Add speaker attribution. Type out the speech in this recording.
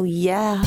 Speaker 1: Oh, yeah.